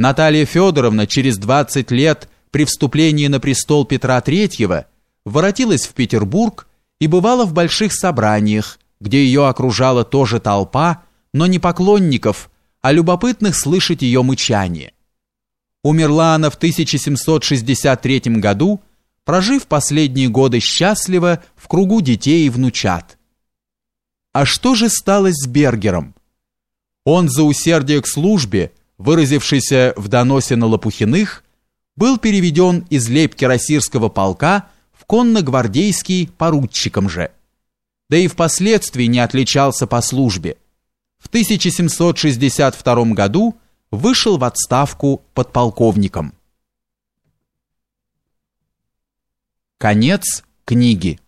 Наталья Федоровна через 20 лет при вступлении на престол Петра III воротилась в Петербург и бывала в больших собраниях, где ее окружала тоже толпа, но не поклонников, а любопытных слышать ее мычание. Умерла она в 1763 году, прожив последние годы счастливо в кругу детей и внучат. А что же стало с Бергером? Он за усердие к службе, выразившийся в доносе на Лопухиных, был переведен из лейб-кирасирского полка в конно-гвардейский поручиком же. Да и впоследствии не отличался по службе. В 1762 году вышел в отставку подполковником. Конец книги.